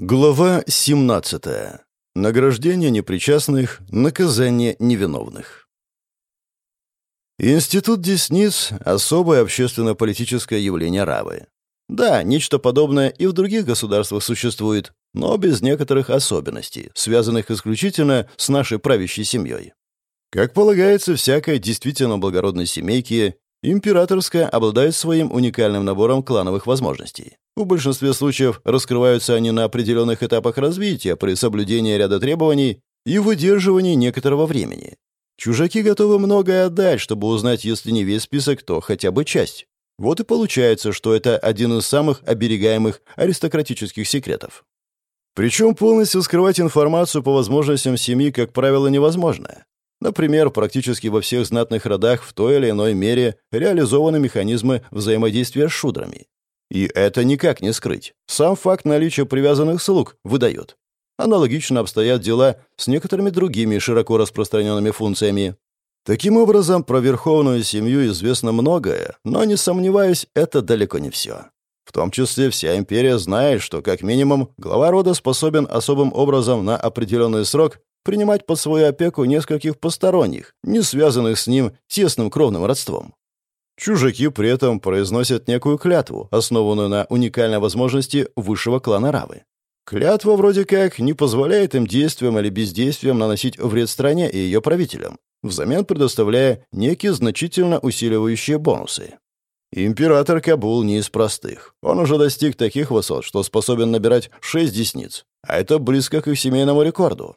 Глава 17. Награждение непричастных, наказание невиновных. Институт Десниц – особое общественно-политическое явление Равы. Да, нечто подобное и в других государствах существует, но без некоторых особенностей, связанных исключительно с нашей правящей семьей. Как полагается всякой действительно благородной семейке, императорская обладает своим уникальным набором клановых возможностей. В большинстве случаев раскрываются они на определенных этапах развития при соблюдении ряда требований и выдерживании некоторого времени. Чужаки готовы многое отдать, чтобы узнать, если не весь список, то хотя бы часть. Вот и получается, что это один из самых оберегаемых аристократических секретов. Причем полностью скрывать информацию по возможностям семьи, как правило, невозможно. Например, практически во всех знатных родах в той или иной мере реализованы механизмы взаимодействия с шудрами. И это никак не скрыть. Сам факт наличия привязанных слуг выдает. Аналогично обстоят дела с некоторыми другими широко распространенными функциями. Таким образом, про верховную семью известно многое, но, не сомневаюсь, это далеко не все. В том числе вся империя знает, что, как минимум, глава рода способен особым образом на определенный срок принимать под свою опеку нескольких посторонних, не связанных с ним тесным кровным родством. Чужаки при этом произносят некую клятву, основанную на уникальной возможности высшего клана Равы. Клятва вроде как не позволяет им действием или бездействием наносить вред стране и ее правителям, взамен предоставляя некие значительно усиливающие бонусы. Император Кабул не из простых. Он уже достиг таких высот, что способен набирать шесть десниц, а это близко к их семейному рекорду.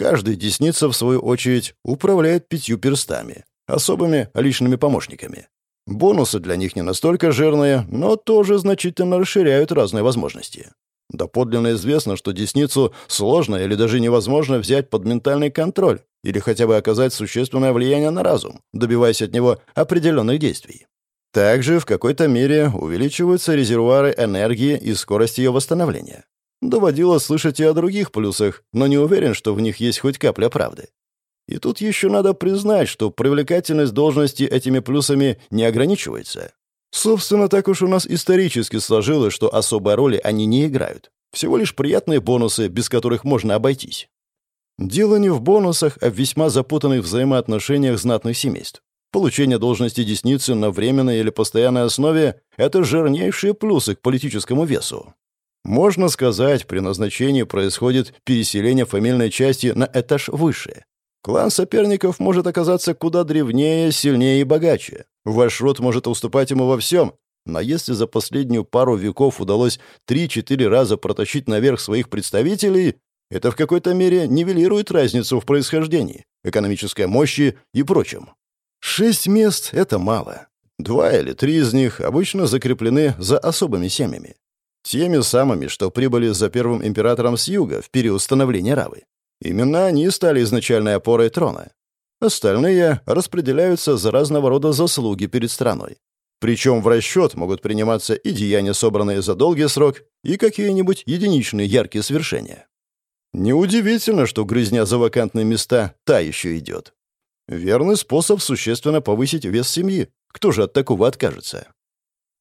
Каждый десница, в свою очередь, управляет пятью перстами, особыми личными помощниками. Бонусы для них не настолько жирные, но тоже значительно расширяют разные возможности. Доподлинно известно, что десницу сложно или даже невозможно взять под ментальный контроль или хотя бы оказать существенное влияние на разум, добиваясь от него определенных действий. Также в какой-то мере увеличиваются резервуары энергии и скорость ее восстановления. Доводилось слышать и о других плюсах, но не уверен, что в них есть хоть капля правды. И тут еще надо признать, что привлекательность должности этими плюсами не ограничивается. Собственно, так уж у нас исторически сложилось, что особой роли они не играют. Всего лишь приятные бонусы, без которых можно обойтись. Дело не в бонусах, а в весьма запутанных взаимоотношениях знатных семейств. Получение должности десницы на временной или постоянной основе – это жирнейшие плюсы к политическому весу. Можно сказать, при назначении происходит переселение фамильной части на этаж выше. Клан соперников может оказаться куда древнее, сильнее и богаче. Ваш род может уступать ему во всем. Но если за последнюю пару веков удалось три-четыре раза протащить наверх своих представителей, это в какой-то мере нивелирует разницу в происхождении, экономической мощи и прочем. Шесть мест — это мало. Два или три из них обычно закреплены за особыми семьями. Теми самыми, что прибыли за первым императором с юга в период становления Равы. Именно они стали изначальной опорой трона. Остальные распределяются за разного рода заслуги перед страной. Причем в расчет могут приниматься и деяния, собранные за долгий срок, и какие-нибудь единичные яркие свершения. Неудивительно, что грызня за вакантные места та еще идет. Верный способ существенно повысить вес семьи. Кто же от такого откажется?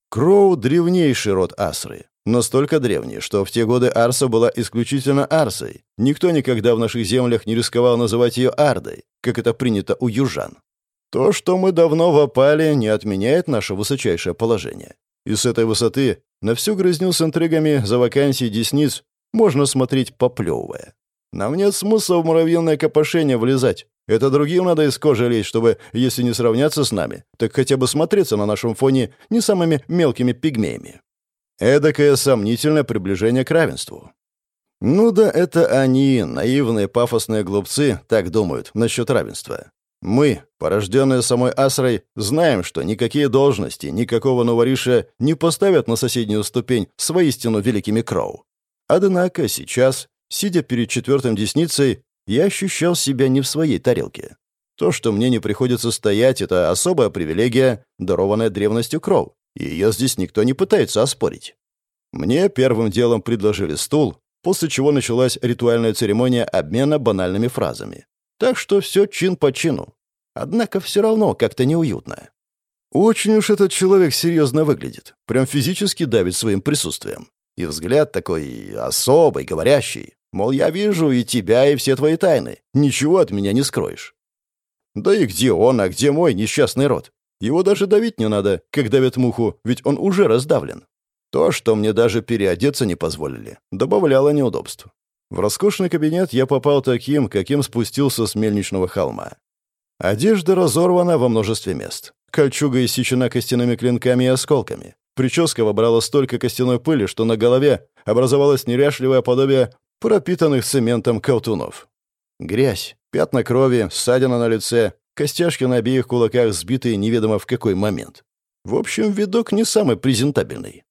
Кроу — древнейший род Асры. Настолько древний, что в те годы Арса была исключительно Арсой. Никто никогда в наших землях не рисковал называть ее Ардой, как это принято у южан. То, что мы давно в опале, не отменяет наше высочайшее положение. И с этой высоты на всю грызню с интригами за вакансии десниц можно смотреть поплевывая. Нам нет смысла в муравьиное копошение влезать. Это другим надо из кожи лезть, чтобы, если не сравняться с нами, так хотя бы смотреться на нашем фоне не самыми мелкими пигмеями. Эдакое сомнительное приближение к равенству. Ну да, это они, наивные пафосные глупцы, так думают насчет равенства. Мы, порожденные самой Асрой, знаем, что никакие должности, никакого новориша не поставят на соседнюю ступень с воистину великими Кроу. Однако сейчас, сидя перед четвертым десницей, я ощущал себя не в своей тарелке. То, что мне не приходится стоять, это особая привилегия, дарованная древностью Кроу и ее здесь никто не пытается оспорить. Мне первым делом предложили стул, после чего началась ритуальная церемония обмена банальными фразами. Так что все чин по чину. Однако все равно как-то неуютно. Очень уж этот человек серьезно выглядит. Прям физически давит своим присутствием. И взгляд такой особый, говорящий. Мол, я вижу и тебя, и все твои тайны. Ничего от меня не скроешь. Да и где он, а где мой несчастный род? Его даже давить не надо, как давят муху, ведь он уже раздавлен. То, что мне даже переодеться не позволили, добавляло неудобств. В роскошный кабинет я попал таким, каким спустился с мельничного холма. Одежда разорвана во множестве мест. Кольчуга иссечена костяными клинками и осколками. Прическа вобрала столько костяной пыли, что на голове образовалось неряшливое подобие пропитанных цементом колтунов. Грязь, пятна крови, ссадина на лице, костяшки на обеих кулаках сбитые неведомо в какой момент. В общем, видок не самый презентабельный.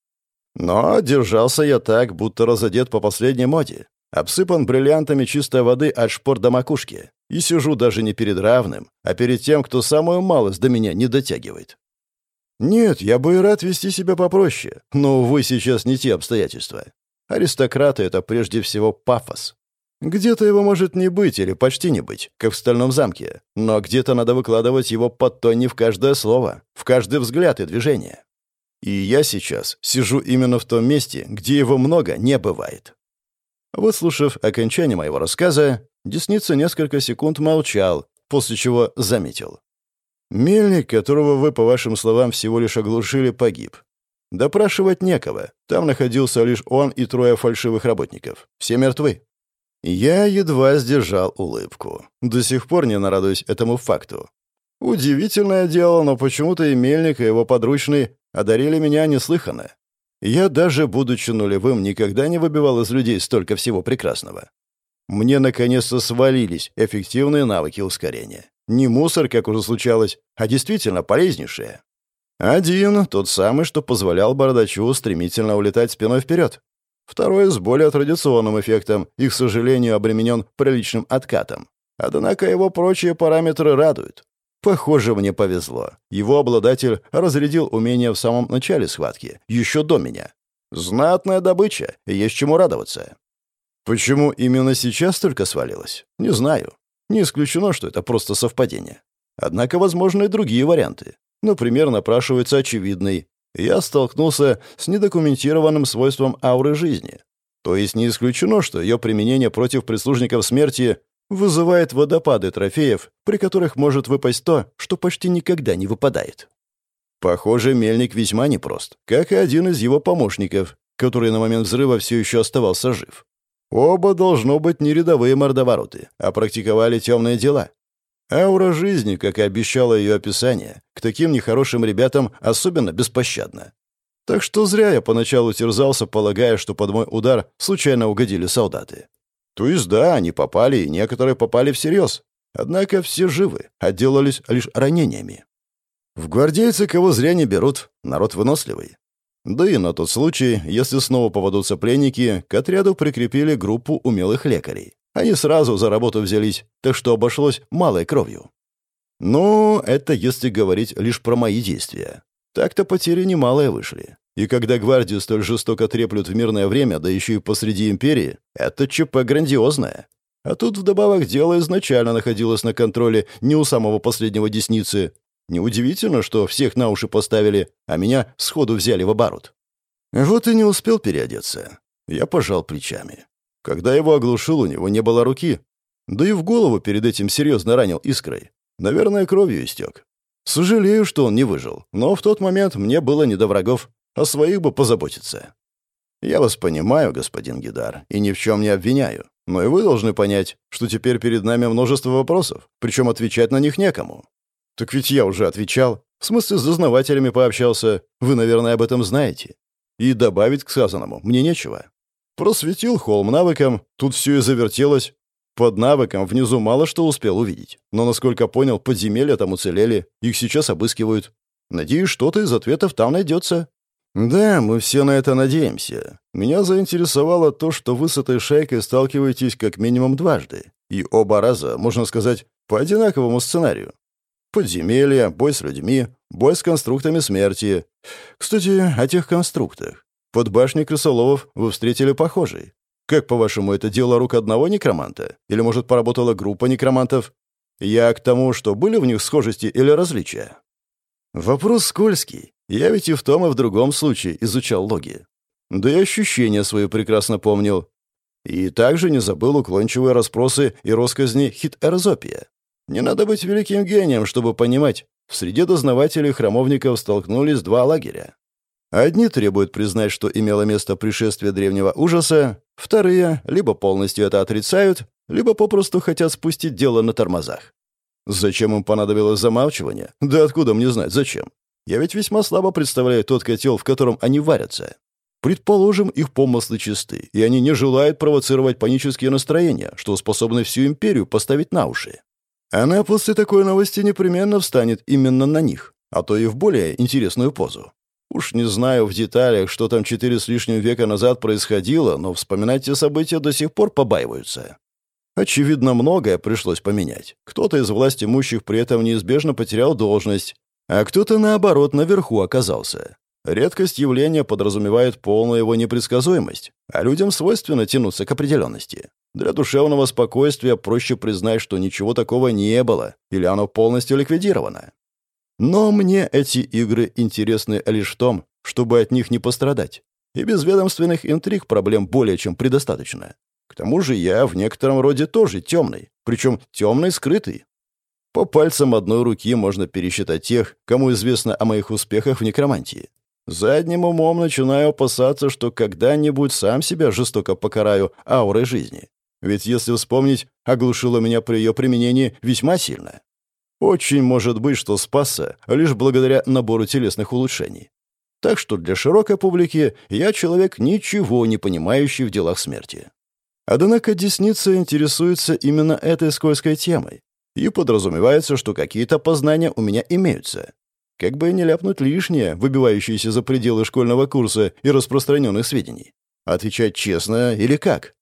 Но держался я так, будто разодет по последней моде. Обсыпан бриллиантами чистой воды от шпор до макушки. И сижу даже не перед равным, а перед тем, кто самую малость до меня не дотягивает. Нет, я бы и рад вести себя попроще, но, увы, сейчас не те обстоятельства. Аристократы — это прежде всего пафос. Где-то его может не быть или почти не быть, как в Стальном замке, но где-то надо выкладывать его под тонни в каждое слово, в каждый взгляд и движение. И я сейчас сижу именно в том месте, где его много не бывает. Выслушав окончание моего рассказа, Десница несколько секунд молчал, после чего заметил. «Мельник, которого вы, по вашим словам, всего лишь оглушили, погиб. Допрашивать некого. Там находился лишь он и трое фальшивых работников. Все мертвы». Я едва сдержал улыбку. До сих пор не нарадуюсь этому факту. Удивительное дело, но почему-то и Мельник, и его подручный одарили меня неслыханно. Я даже, будучи нулевым, никогда не выбивал из людей столько всего прекрасного. Мне наконец-то свалились эффективные навыки ускорения. Не мусор, как уже случалось, а действительно полезнейшие. Один, тот самый, что позволял Бородачу стремительно улетать спиной вперед. Второй с более традиционным эффектом и, к сожалению, обременен приличным откатом. Однако его прочие параметры радуют. Похоже, мне повезло. Его обладатель разрядил умение в самом начале схватки, еще до меня. Знатная добыча, есть чему радоваться. Почему именно сейчас только свалилось? Не знаю. Не исключено, что это просто совпадение. Однако возможны и другие варианты. Например, напрашивается очевидный я столкнулся с недокументированным свойством ауры жизни. То есть не исключено, что ее применение против прислужников смерти вызывает водопады трофеев, при которых может выпасть то, что почти никогда не выпадает. Похоже, мельник весьма непрост, как и один из его помощников, который на момент взрыва все еще оставался жив. Оба должно быть не рядовые мордовороты, а практиковали темные дела. Аура жизни, как и обещало ее описание, к таким нехорошим ребятам особенно беспощадна. Так что зря я поначалу терзался, полагая, что под мой удар случайно угодили солдаты. То есть да, они попали, и некоторые попали всерьез. Однако все живы, отделались лишь ранениями. В гвардейцы кого зря не берут, народ выносливый. Да и на тот случай, если снова попадутся пленники, к отряду прикрепили группу умелых лекарей. Они сразу за работу взялись, так что обошлось малой кровью. Но это если говорить лишь про мои действия. Так-то потери немалые вышли. И когда гвардию столь жестоко треплют в мирное время, да еще и посреди империи, это ЧП грандиозное. А тут вдобавок дело изначально находилось на контроле не у самого последнего десницы. Неудивительно, что всех на уши поставили, а меня сходу взяли в оборот. Вот и не успел переодеться. Я пожал плечами. Когда его оглушил, у него не было руки. Да и в голову перед этим серьезно ранил искрой. Наверное, кровью истек. Сожалею, что он не выжил, но в тот момент мне было не до врагов, а своих бы позаботиться. Я вас понимаю, господин Гидар, и ни в чем не обвиняю. Но и вы должны понять, что теперь перед нами множество вопросов, причем отвечать на них некому. Так ведь я уже отвечал. В смысле, с дознавателями пообщался. Вы, наверное, об этом знаете. И добавить к сказанному мне нечего. Просветил холм навыком, тут все и завертелось. Под навыком внизу мало что успел увидеть. Но, насколько понял, подземелья там уцелели, их сейчас обыскивают. Надеюсь, что-то из ответов там найдется. Да, мы все на это надеемся. Меня заинтересовало то, что вы с этой шайкой сталкиваетесь как минимум дважды. И оба раза, можно сказать, по одинаковому сценарию. Подземелья, бой с людьми, бой с конструктами смерти. Кстати, о тех конструктах. Под башней крысоловов вы встретили похожий. Как, по-вашему, это дело рук одного некроманта? Или, может, поработала группа некромантов? Я к тому, что были в них схожести или различия. Вопрос скользкий. Я ведь и в том, и в другом случае изучал логи. Да и ощущения свои прекрасно помнил. И также не забыл уклончивые расспросы и росказни хит-эрзопия. Не надо быть великим гением, чтобы понимать, в среде дознавателей храмовников столкнулись два лагеря. Одни требуют признать, что имело место пришествие древнего ужаса, вторые либо полностью это отрицают, либо попросту хотят спустить дело на тормозах. Зачем им понадобилось замалчивание? Да откуда мне знать, зачем? Я ведь весьма слабо представляю тот котел, в котором они варятся. Предположим, их помыслы чисты, и они не желают провоцировать панические настроения, что способны всю империю поставить на уши. Она после такой новости непременно встанет именно на них, а то и в более интересную позу. Уж не знаю в деталях, что там четыре с лишним века назад происходило, но вспоминать те события до сих пор побаиваются. Очевидно, многое пришлось поменять. Кто-то из власть имущих при этом неизбежно потерял должность, а кто-то, наоборот, наверху оказался. Редкость явления подразумевает полную его непредсказуемость, а людям свойственно тянуться к определенности. Для душевного спокойствия проще признать, что ничего такого не было, или оно полностью ликвидировано. Но мне эти игры интересны лишь в том, чтобы от них не пострадать. И без ведомственных интриг проблем более чем предостаточно. К тому же я в некотором роде тоже темный, причем темный скрытый. По пальцам одной руки можно пересчитать тех, кому известно о моих успехах в некромантии. Задним умом начинаю опасаться, что когда-нибудь сам себя жестоко покараю аурой жизни. Ведь, если вспомнить, оглушило меня при ее применении весьма сильно. Очень может быть, что спасся лишь благодаря набору телесных улучшений. Так что для широкой публики я человек, ничего не понимающий в делах смерти. Однако десница интересуется именно этой скользкой темой, и подразумевается, что какие-то познания у меня имеются. Как бы не ляпнуть лишнее, выбивающееся за пределы школьного курса и распространенных сведений. Отвечать честно или как?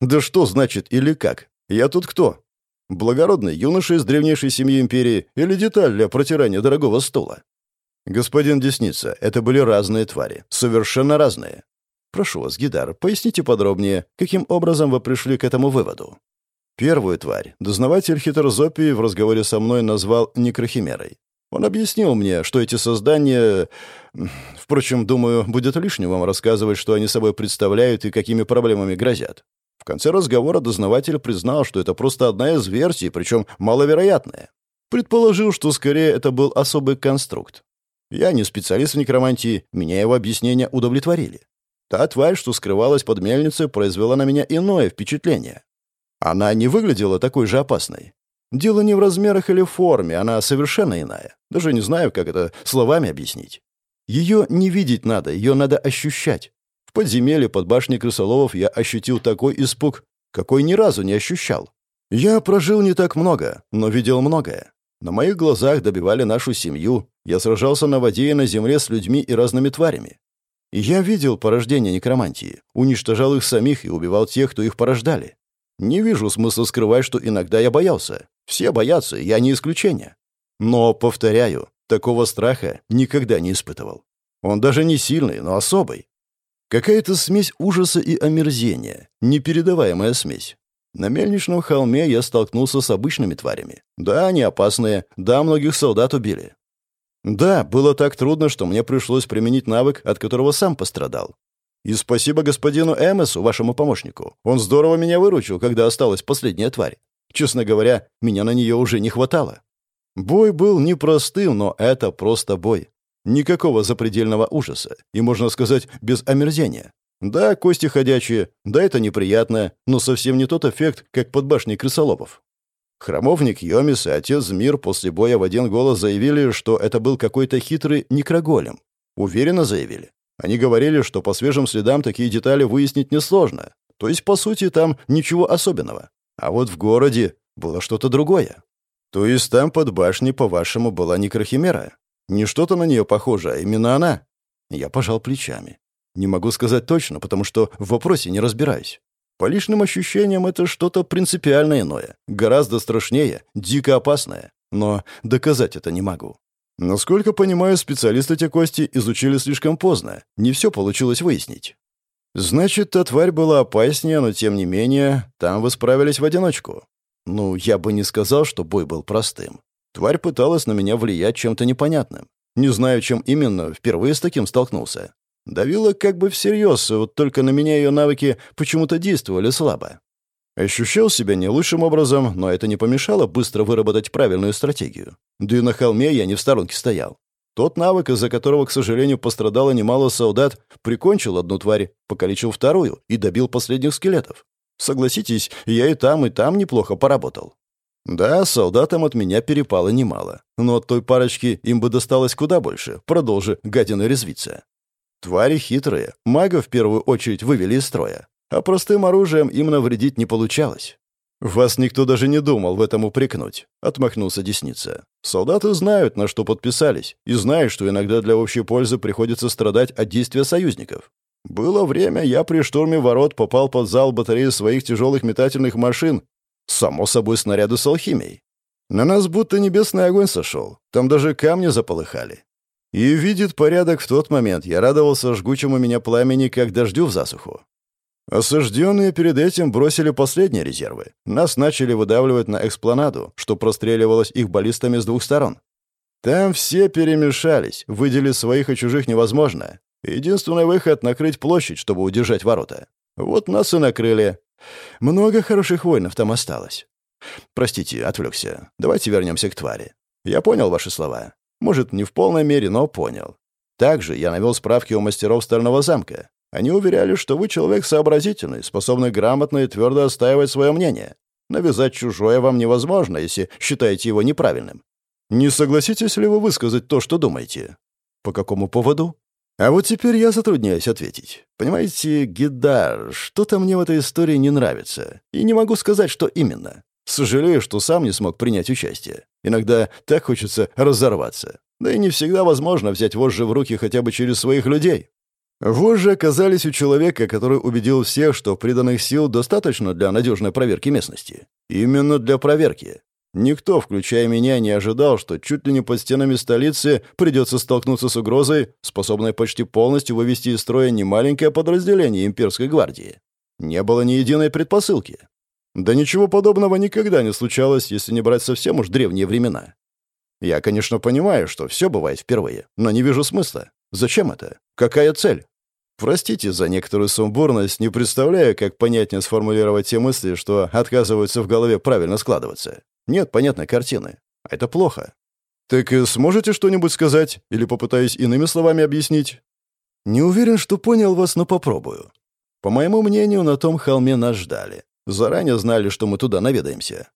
Да что значит «или как»? Я тут кто? Благородный юноша из древнейшей семьи империи или деталь для протирания дорогого стула? Господин Десница, это были разные твари. Совершенно разные. Прошу вас, Гидар, поясните подробнее, каким образом вы пришли к этому выводу. Первую тварь дознаватель Хитерзопий в разговоре со мной назвал некрохимерой. Он объяснил мне, что эти создания... Впрочем, думаю, будет лишним вам рассказывать, что они собой представляют и какими проблемами грозят. В конце разговора дознаватель признал, что это просто одна из версий, причем маловероятная. Предположил, что скорее это был особый конструкт. Я не специалист в некромантии, меня его объяснения удовлетворили. Та тварь, что скрывалась под мельницей, произвела на меня иное впечатление. Она не выглядела такой же опасной. Дело не в размерах или форме, она совершенно иная. Даже не знаю, как это словами объяснить. Ее не видеть надо, ее надо ощущать. В подземелье под башней крысоловов я ощутил такой испуг, какой ни разу не ощущал. Я прожил не так много, но видел многое. На моих глазах добивали нашу семью, я сражался на воде и на земле с людьми и разными тварями. Я видел порождение некромантии, уничтожал их самих и убивал тех, кто их порождали. Не вижу смысла скрывать, что иногда я боялся. Все боятся, я не исключение. Но, повторяю, такого страха никогда не испытывал. Он даже не сильный, но особый. Какая-то смесь ужаса и омерзения, непередаваемая смесь. На мельничном холме я столкнулся с обычными тварями. Да, они опасные, да, многих солдат убили. Да, было так трудно, что мне пришлось применить навык, от которого сам пострадал. И спасибо господину Эмесу, вашему помощнику. Он здорово меня выручил, когда осталась последняя тварь. Честно говоря, меня на нее уже не хватало. Бой был непростым, но это просто бой. Никакого запредельного ужаса, и, можно сказать, без омерзения. Да, кости ходячие, да, это неприятно, но совсем не тот эффект, как под башней крысоловов. Хромовник Йомис и отец Мир после боя в один голос заявили, что это был какой-то хитрый некроголем. Уверенно заявили. Они говорили, что по свежим следам такие детали выяснить несложно. То есть, по сути, там ничего особенного. А вот в городе было что-то другое. То есть там под башней, по-вашему, была некрохимера? Не что-то на нее похоже, а именно она. Я пожал плечами. Не могу сказать точно, потому что в вопросе не разбираюсь. По личным ощущениям это что-то принципиально иное, гораздо страшнее, дико опасное. Но доказать это не могу. Насколько понимаю, специалисты те кости изучили слишком поздно. Не все получилось выяснить. Значит, та тварь была опаснее, но тем не менее, там вы справились в одиночку. Ну, я бы не сказал, что бой был простым. Тварь пыталась на меня влиять чем-то непонятным. Не знаю, чем именно, впервые с таким столкнулся. Давила как бы всерьез, вот только на меня ее навыки почему-то действовали слабо. Ощущал себя не лучшим образом, но это не помешало быстро выработать правильную стратегию. Да и на холме я не в сторонке стоял. Тот навык, из-за которого, к сожалению, пострадало немало солдат, прикончил одну тварь, покалечил вторую и добил последних скелетов. Согласитесь, я и там, и там неплохо поработал. Да, солдатам от меня перепало немало, но от той парочки им бы досталось куда больше, продолжи гадины резвиться. Твари хитрые, мага в первую очередь вывели из строя, а простым оружием им навредить не получалось. «Вас никто даже не думал в этом упрекнуть», — отмахнулся Десница. «Солдаты знают, на что подписались, и знают, что иногда для общей пользы приходится страдать от действия союзников. Было время, я при штурме ворот попал под зал батареи своих тяжелых метательных машин. Само собой, снаряды с алхимией. На нас будто небесный огонь сошел, там даже камни заполыхали. И видит порядок в тот момент, я радовался жгучему меня пламени, как дождю в засуху. Осажденные перед этим бросили последние резервы. Нас начали выдавливать на экспланаду, что простреливалось их баллистами с двух сторон. Там все перемешались, выделить своих и чужих невозможно. Единственный выход — накрыть площадь, чтобы удержать ворота. Вот нас и накрыли. Много хороших воинов там осталось. Простите, отвлекся. Давайте вернемся к твари. Я понял ваши слова. Может, не в полной мере, но понял. Также я навел справки у мастеров Стального замка. Они уверяли, что вы человек сообразительный, способный грамотно и твердо отстаивать свое мнение. Навязать чужое вам невозможно, если считаете его неправильным. Не согласитесь ли вы высказать то, что думаете? По какому поводу? А вот теперь я затрудняюсь ответить. Понимаете, Гидар, что-то мне в этой истории не нравится. И не могу сказать, что именно. Сожалею, что сам не смог принять участие. Иногда так хочется разорваться. Да и не всегда возможно взять вожжи в руки хотя бы через своих людей. Вожжи оказались у человека, который убедил всех, что приданных сил достаточно для надежной проверки местности. Именно для проверки. Никто, включая меня, не ожидал, что чуть ли не под стенами столицы придется столкнуться с угрозой, способной почти полностью вывести из строя немаленькое подразделение имперской гвардии. Не было ни единой предпосылки. Да ничего подобного никогда не случалось, если не брать совсем уж древние времена. Я, конечно, понимаю, что все бывает впервые, но не вижу смысла. Зачем это? Какая цель? Простите за некоторую сумбурность, не представляю, как понятнее сформулировать те мысли, что отказываются в голове правильно складываться. Нет понятной картины. А это плохо. Так сможете что-нибудь сказать? Или попытаюсь иными словами объяснить? Не уверен, что понял вас, но попробую. По моему мнению, на том холме нас ждали. Заранее знали, что мы туда наведаемся.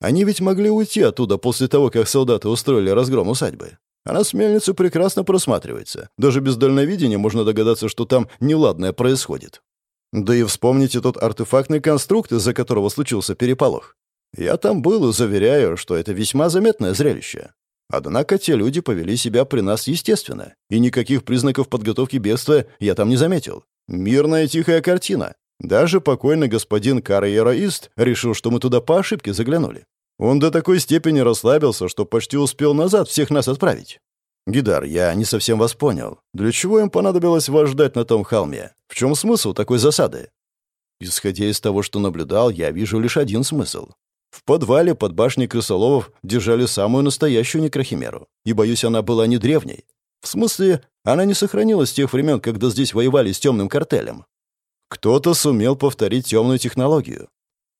Они ведь могли уйти оттуда после того, как солдаты устроили разгром усадьбы. Она с мельницы прекрасно просматривается. Даже без дальновидения можно догадаться, что там неладное происходит. Да и вспомните тот артефактный конструкт, из-за которого случился переполох. Я там был и заверяю, что это весьма заметное зрелище. Однако те люди повели себя при нас естественно, и никаких признаков подготовки бедствия я там не заметил. Мирная тихая картина. Даже покойный господин Карьероист решил, что мы туда по ошибке заглянули. Он до такой степени расслабился, что почти успел назад всех нас отправить. Гидар, я не совсем вас понял. Для чего им понадобилось вас ждать на том холме? В чем смысл такой засады? Исходя из того, что наблюдал, я вижу лишь один смысл. В подвале под башней крысоловов держали самую настоящую некрохимеру. И, боюсь, она была не древней. В смысле, она не сохранилась с тех времен, когда здесь воевали с темным картелем. Кто-то сумел повторить темную технологию.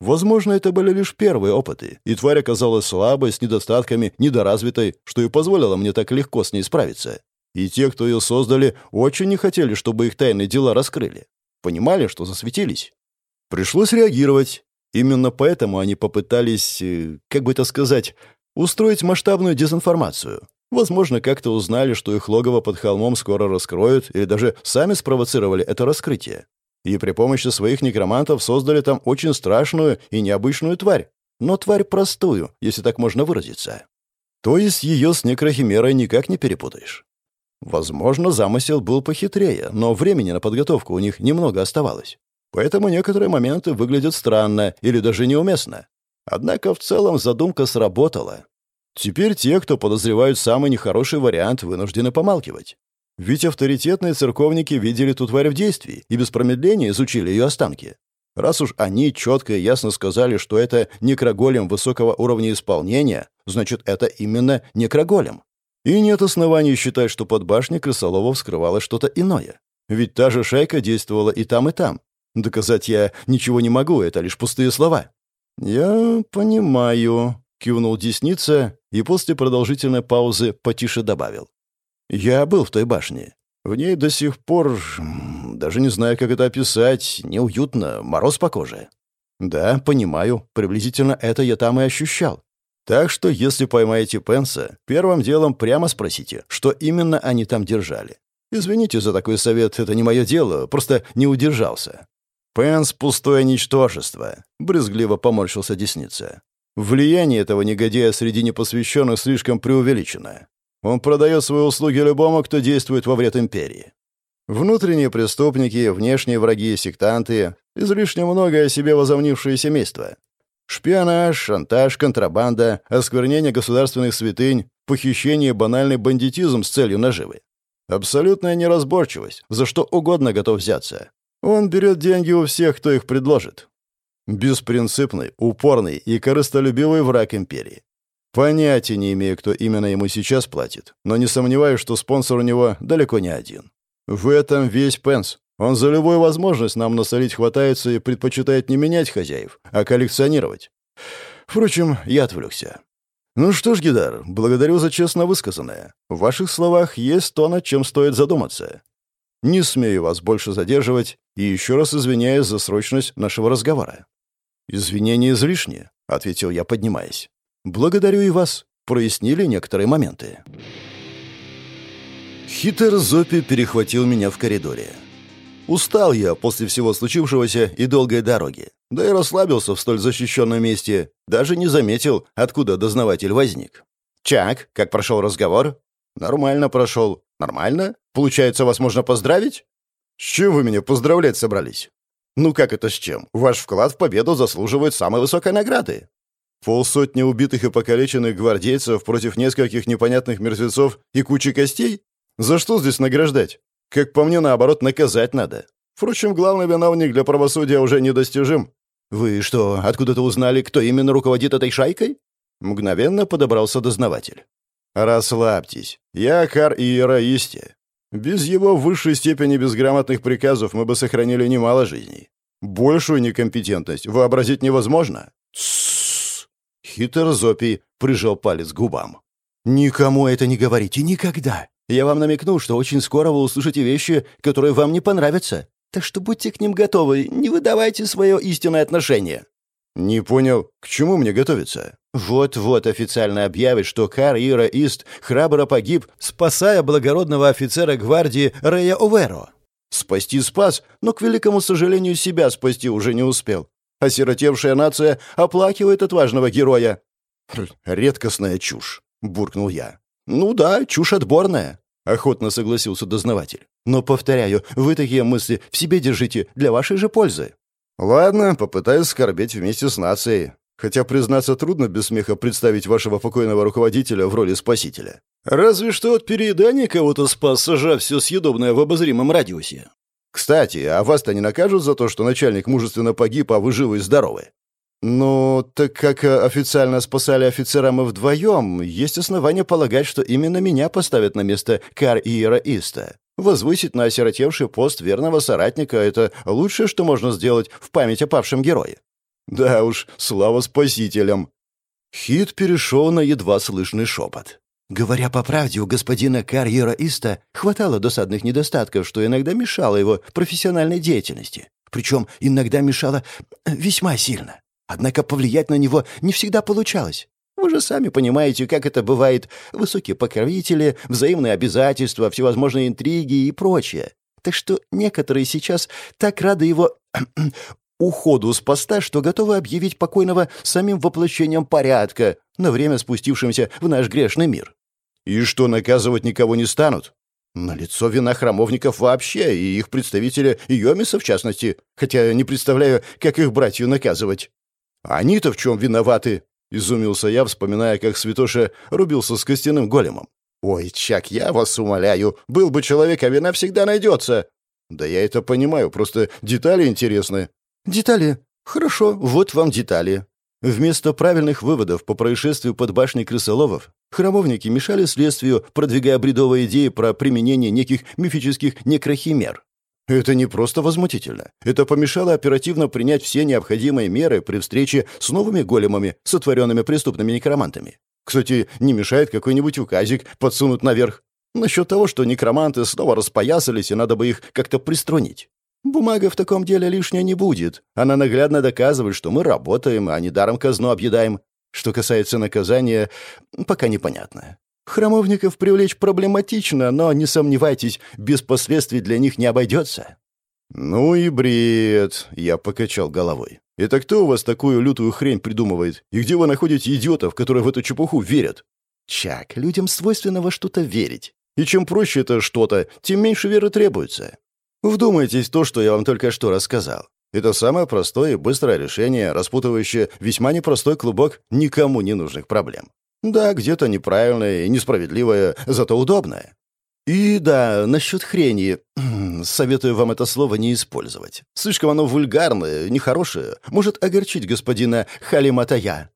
Возможно, это были лишь первые опыты, и тварь оказалась слабой, с недостатками, недоразвитой, что и позволило мне так легко с ней справиться. И те, кто ее создали, очень не хотели, чтобы их тайные дела раскрыли. Понимали, что засветились. Пришлось реагировать. Именно поэтому они попытались, э, как бы это сказать, устроить масштабную дезинформацию. Возможно, как-то узнали, что их логово под холмом скоро раскроют, или даже сами спровоцировали это раскрытие и при помощи своих некромантов создали там очень страшную и необычную тварь. Но тварь простую, если так можно выразиться. То есть ее с некрохимерой никак не перепутаешь. Возможно, замысел был похитрее, но времени на подготовку у них немного оставалось. Поэтому некоторые моменты выглядят странно или даже неуместно. Однако в целом задумка сработала. Теперь те, кто подозревают самый нехороший вариант, вынуждены помалкивать. Ведь авторитетные церковники видели ту тварь в действии и без промедления изучили ее останки. Раз уж они четко и ясно сказали, что это некроголем высокого уровня исполнения, значит, это именно некроголем. И нет оснований считать, что под башней крысоловов скрывалось что-то иное. Ведь та же шайка действовала и там, и там. Доказать я ничего не могу, это лишь пустые слова». «Я понимаю», — кивнул Десница и после продолжительной паузы потише добавил. «Я был в той башне. В ней до сих пор... даже не знаю, как это описать. Неуютно, мороз по коже». «Да, понимаю. Приблизительно это я там и ощущал. Так что, если поймаете Пенса, первым делом прямо спросите, что именно они там держали. Извините за такой совет, это не мое дело, просто не удержался. Пенс — пустое ничтожество», — брезгливо поморщился Десница. «Влияние этого негодяя среди непосвященных слишком преувеличено. Он продает свои услуги любому, кто действует во вред империи. Внутренние преступники, внешние враги и сектанты, излишне много о себе возомнившие семейства. Шпионаж, шантаж, контрабанда, осквернение государственных святынь, похищение, банальный бандитизм с целью наживы. Абсолютная неразборчивость, за что угодно готов взяться. Он берет деньги у всех, кто их предложит. Беспринципный, упорный и корыстолюбивый враг империи. Понятия не имею, кто именно ему сейчас платит, но не сомневаюсь, что спонсор у него далеко не один. В этом весь Пенс. Он за любую возможность нам насолить хватается и предпочитает не менять хозяев, а коллекционировать. Впрочем, я отвлекся. Ну что ж, Гидар, благодарю за честно высказанное. В ваших словах есть то, над чем стоит задуматься. Не смею вас больше задерживать и еще раз извиняюсь за срочность нашего разговора. «Извинения излишние», — ответил я, поднимаясь. «Благодарю и вас. Прояснили некоторые моменты». Хитер Зопи перехватил меня в коридоре. Устал я после всего случившегося и долгой дороги. Да и расслабился в столь защищенном месте. Даже не заметил, откуда дознаватель возник. «Чак, как прошел разговор?» «Нормально прошел. Нормально? Получается, вас можно поздравить?» «С чем вы меня поздравлять собрались?» «Ну как это с чем? Ваш вклад в победу заслуживает самой высокой награды». «Полсотни убитых и покалеченных гвардейцев против нескольких непонятных мертвецов и кучи костей? За что здесь награждать? Как по мне, наоборот, наказать надо. Впрочем, главный виновник для правосудия уже недостижим». «Вы что, откуда-то узнали, кто именно руководит этой шайкой?» Мгновенно подобрался дознаватель. «Расслабьтесь. Я Кар Иераисте. Без его высшей степени безграмотных приказов мы бы сохранили немало жизней. Большую некомпетентность вообразить невозможно». Хитр Зопи прижал палец к губам. «Никому это не говорите никогда. Я вам намекнул, что очень скоро вы услышите вещи, которые вам не понравятся. Так что будьте к ним готовы, не выдавайте свое истинное отношение». «Не понял, к чему мне готовиться?» «Вот-вот официально объявит, что Кар Ира Ист храбро погиб, спасая благородного офицера гвардии Рея Оверо. Спасти спас, но, к великому сожалению, себя спасти уже не успел. Осиротевшая нация оплакивает отважного героя». «Редкостная чушь», — буркнул я. «Ну да, чушь отборная», — охотно согласился дознаватель. «Но, повторяю, вы такие мысли в себе держите для вашей же пользы». «Ладно, попытаюсь скорбеть вместе с нацией. Хотя, признаться, трудно без смеха представить вашего покойного руководителя в роли спасителя. Разве что от переедания кого-то спас, сажав все съедобное в обозримом радиусе. Кстати, а вас-то не накажут за то, что начальник мужественно погиб, а вы живы и здоровы?» «Ну, так как э, официально спасали офицера мы вдвоем, есть основания полагать, что именно меня поставят на место Кар-Иера Иста. Возвысить на осиротевший пост верного соратника — это лучшее, что можно сделать в память о павшем герое. Да уж, слава спасителям. Хит перешел на едва слышный шепот. Говоря по правде, у господина карьера Иста хватало досадных недостатков, что иногда мешало его профессиональной деятельности. Причем иногда мешало весьма сильно. Однако повлиять на него не всегда получалось. Вы же сами понимаете, как это бывает. Высокие покровители, взаимные обязательства, всевозможные интриги и прочее. Так что некоторые сейчас так рады его уходу с поста, что готовы объявить покойного самим воплощением порядка, на время спустившимся в наш грешный мир. И что, наказывать никого не станут? На лицо вина храмовников вообще, и их представителя Йомиса в частности, хотя не представляю, как их братью наказывать. Они-то в чем виноваты? — изумился я, вспоминая, как Святоша рубился с костяным големом. «Ой, Чак, я вас умоляю, был бы человек, а вина всегда найдется». «Да я это понимаю, просто детали интересны». «Детали? Хорошо, вот вам детали». Вместо правильных выводов по происшествию под башней крысоловов, храмовники мешали следствию, продвигая бредовые идеи про применение неких мифических некрохимер. Это не просто возмутительно. Это помешало оперативно принять все необходимые меры при встрече с новыми големами, сотворенными преступными некромантами. Кстати, не мешает какой-нибудь указик подсунуть наверх. Насчет того, что некроманты снова распоясались, и надо бы их как-то приструнить. Бумага в таком деле лишняя не будет. Она наглядно доказывает, что мы работаем, а не даром казну объедаем. Что касается наказания, пока непонятно. Храмовников привлечь проблематично, но, не сомневайтесь, без последствий для них не обойдется». «Ну и бред!» — я покачал головой. «Это кто у вас такую лютую хрень придумывает? И где вы находите идиотов, которые в эту чепуху верят?» «Чак, людям свойственно во что-то верить. И чем проще это что-то, тем меньше веры требуется. Вдумайтесь в то, что я вам только что рассказал. Это самое простое и быстрое решение, распутывающее весьма непростой клубок никому не нужных проблем. Да, где-то неправильное и несправедливое, зато удобное. И да, насчет хрени. Советую вам это слово не использовать. Слишком оно вульгарное, нехорошее, может огорчить господина Халиматая.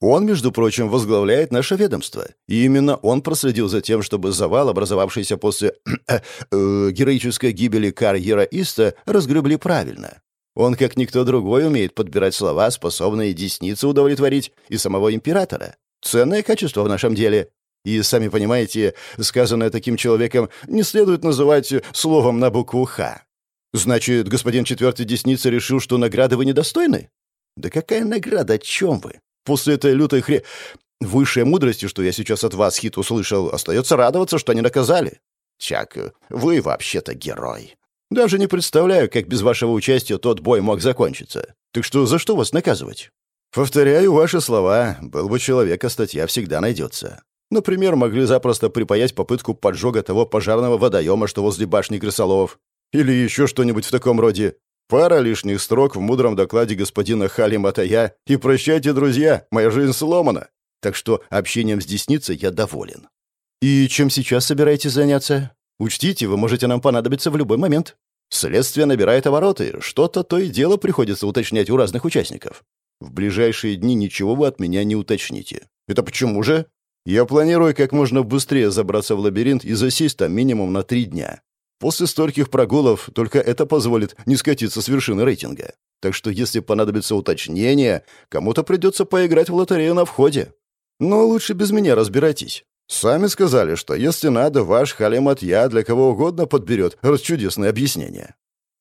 Он, между прочим, возглавляет наше ведомство. И именно он проследил за тем, чтобы завал, образовавшийся после э, героической гибели карьера Иста, разгребли правильно. Он, как никто другой, умеет подбирать слова, способные десницу удовлетворить и самого императора. Ценное качество в нашем деле. И, сами понимаете, сказанное таким человеком не следует называть словом на букву «Х». Значит, господин четвертый десница решил, что награды вы недостойны? Да какая награда, о чем вы? После этой лютой хре... Высшей мудрости, что я сейчас от вас, Хит, услышал, остается радоваться, что они наказали. Чак, вы вообще-то герой. Даже не представляю, как без вашего участия тот бой мог закончиться. Так что за что вас наказывать? Повторяю ваши слова. Был бы человек, а статья всегда найдется. Например, могли запросто припаять попытку поджога того пожарного водоема, что возле башни крысоловов. Или еще что-нибудь в таком роде. Пара лишних строк в мудром докладе господина Хали Матая. И прощайте, друзья, моя жизнь сломана. Так что общением с десницей я доволен. И чем сейчас собираетесь заняться? Учтите, вы можете нам понадобиться в любой момент. Следствие набирает обороты, что-то то и дело приходится уточнять у разных участников. В ближайшие дни ничего вы от меня не уточните. Это почему же? Я планирую как можно быстрее забраться в лабиринт и засесть там минимум на три дня. После стольких прогулов только это позволит не скатиться с вершины рейтинга. Так что если понадобится уточнение, кому-то придется поиграть в лотерею на входе. Но лучше без меня разбирайтесь. Сами сказали, что если надо, ваш Халим от я для кого угодно подберет расчудесное объяснение.